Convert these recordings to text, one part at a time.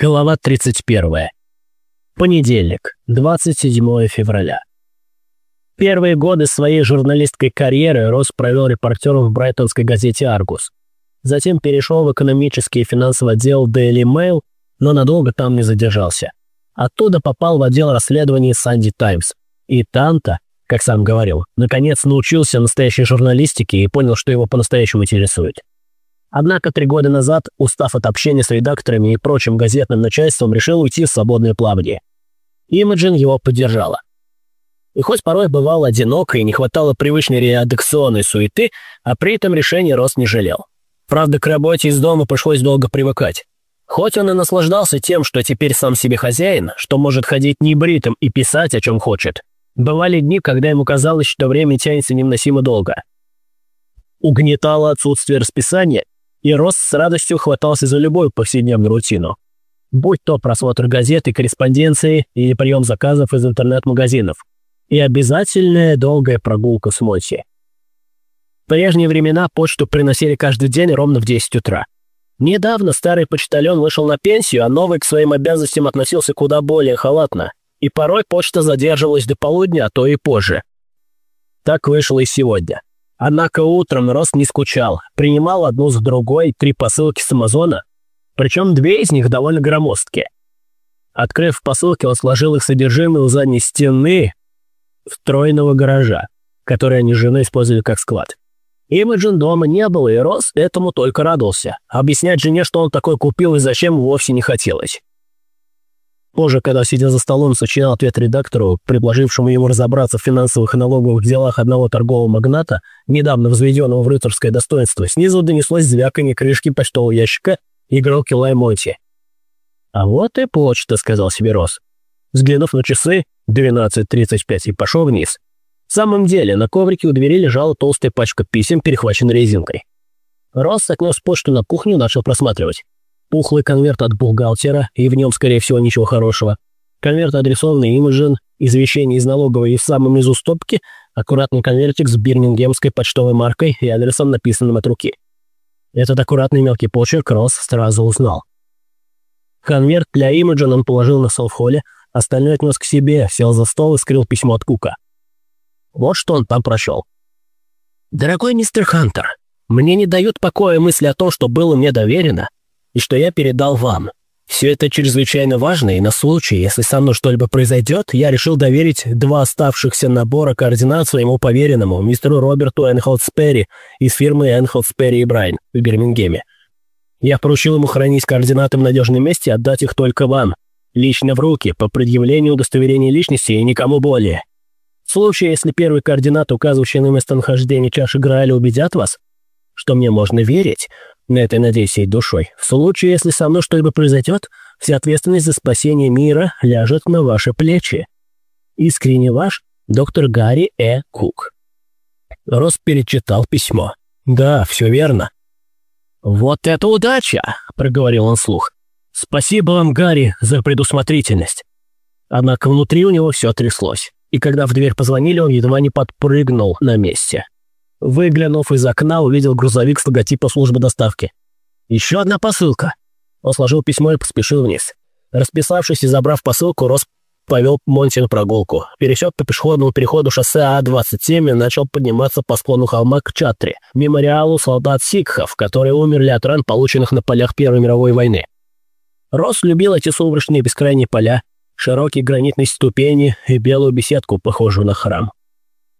Глава 31. Понедельник, 27 февраля. Первые годы своей журналистской карьеры Росс провел репортером в брайтонской газете «Аргус». Затем перешел в экономический и финансовый отдел Daily Mail, но надолго там не задержался. Оттуда попал в отдел расследований Санди Таймс. И там-то, как сам говорил, наконец научился настоящей журналистике и понял, что его по-настоящему интересует. Однако три года назад, устав от общения с редакторами и прочим газетным начальством, решил уйти в свободное плавание. Имаджин его поддержала. И хоть порой бывал одиноко и не хватало привычной редакционной суеты, а при этом решение Рос не жалел. Правда, к работе из дома пришлось долго привыкать. Хоть он и наслаждался тем, что теперь сам себе хозяин, что может ходить небритым и писать, о чем хочет, бывали дни, когда ему казалось, что время тянется невыносимо долго. Угнетало отсутствие расписания, и Рос с радостью хватался за любую повседневную рутину. Будь то просмотр газеты, корреспонденции или прием заказов из интернет-магазинов. И обязательная долгая прогулка с Монси. В прежние времена почту приносили каждый день ровно в 10 утра. Недавно старый почтальон вышел на пенсию, а новый к своим обязанностям относился куда более халатно. И порой почта задерживалась до полудня, а то и позже. Так вышло и сегодня. Однако утром Рост не скучал, принимал одну за другой три посылки с Амазона, причем две из них довольно громоздкие. Открыв посылки, он сложил их содержимое у задней стены встроенного гаража, который они с женой использовали как склад. Имиджин дома не было, и Рос этому только радовался. Объяснять жене, что он такой купил и зачем, вовсе не хотелось. Позже, когда, сидя за столом, сочинял ответ редактору, предложившему ему разобраться в финансовых и налоговых делах одного торгового магната, недавно возведенного в рыцарское достоинство, снизу донеслось звяканье крышки почтового ящика и грохи Лаймонти. «А вот и почта», — сказал себе Рос. Взглянув на часы, 12.35, и пошел вниз. В самом деле, на коврике у двери лежала толстая пачка писем, перехваченная резинкой. Рос отнес почту на кухню начал просматривать. Пухлый конверт от бухгалтера, и в нем, скорее всего, ничего хорошего. Конверт, адресованный Имажин, извещение из налоговой и в самом низу стопки, аккуратный конвертик с бирмингемской почтовой маркой и адресом, написанным от руки. Этот аккуратный мелкий почерк Росс сразу узнал. Конверт для Имаджин он положил на стол в холле, остальное отнес к себе, сел за стол и скрыл письмо от Кука. Вот что он там прочел. «Дорогой мистер Хантер, мне не дают покоя мысли о том, что было мне доверено, и что я передал вам. Все это чрезвычайно важно, и на случай, если со мной что-либо произойдет, я решил доверить два оставшихся набора координат своему поверенному, мистеру Роберту Энхолдсперри из фирмы Энхолдсперри и Брайн в Бирмингеме. Я поручил ему хранить координаты в надежном месте и отдать их только вам, лично в руки, по предъявлению удостоверения личности и никому более. В случае, если первые координаты, указывающие на местонахождение чаши Грааля, убедят вас, что мне можно верить, на это надеюсь всей душой. В случае, если со мной что-либо произойдет, вся ответственность за спасение мира ляжет на ваши плечи. Искренне ваш доктор Гарри Э. Кук. Рос перечитал письмо. Да, все верно. «Вот это удача!» – проговорил он слух. «Спасибо вам, Гарри, за предусмотрительность». Однако внутри у него все тряслось, и когда в дверь позвонили, он едва не подпрыгнул на месте. Выглянув из окна, увидел грузовик с логотипом службы доставки. «Еще одна посылка!» Он сложил письмо и поспешил вниз. Расписавшись и забрав посылку, Рос повел Монти на прогулку. Пересек по пешеходному переходу шоссе А-27 и начал подниматься по склону холма к Чатре, мемориалу солдат Сикхов, которые умерли от ран, полученных на полях Первой мировой войны. Рос любил эти сумрачные бескрайние поля, широкие гранитные ступени и белую беседку, похожую на храм.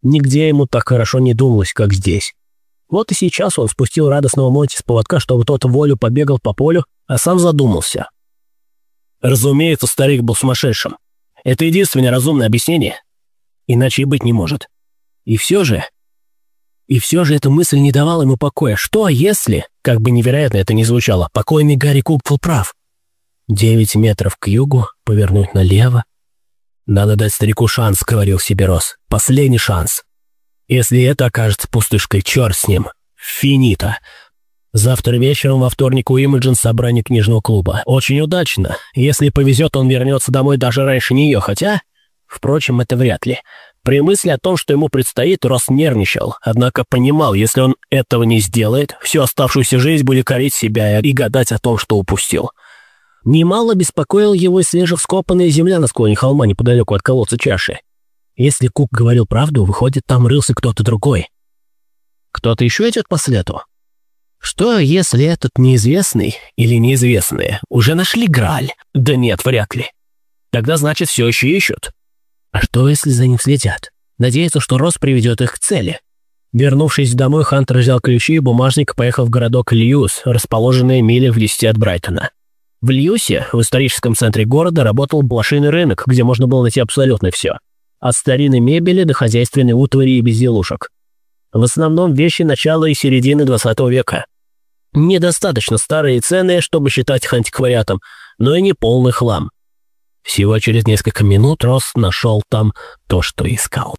Нигде ему так хорошо не думалось, как здесь. Вот и сейчас он спустил радостного Монти с поводка, чтобы тот волю побегал по полю, а сам задумался. Разумеется, старик был сумасшедшим. Это единственное разумное объяснение. Иначе и быть не может. И все же... И все же эта мысль не давала ему покоя. Что если, как бы невероятно это ни звучало, покойный Гарри Кук был прав? Девять метров к югу, повернуть налево, «Надо дать старику шанс», — говорил себе Рос. «Последний шанс. Если это окажется пустышкой, черт с ним. Финита». Завтра вечером во вторник у Имиджин собрание книжного клуба. Очень удачно. Если повезет, он вернется домой даже раньше нее, хотя... Впрочем, это вряд ли. При мысли о том, что ему предстоит, Рос нервничал, однако понимал, если он этого не сделает, всю оставшуюся жизнь будет корить себя и гадать о том, что упустил. Немало беспокоил его свежевскопанная земля на склоне холма неподалеку от колодца чаши. Если Кук говорил правду, выходит, там рылся кто-то другой. Кто-то еще идет по следу? Что, если этот неизвестный или неизвестные уже нашли Грааль? Да нет, вряд ли. Тогда значит, все еще ищут. А что, если за ним следят? Надеется, что Рос приведет их к цели. Вернувшись домой, Хантер взял ключи и бумажник поехал в городок Льюс, расположенный мили в десяти от Брайтона. В Льюсе, в историческом центре города, работал блошиный рынок, где можно было найти абсолютно все. От старинной мебели до хозяйственной утвари и безделушек. В основном вещи начала и середины 20 века. Недостаточно старые и ценные, чтобы считать их антиквариатом, но и не полный хлам. Всего через несколько минут Росс нашел там то, что искал.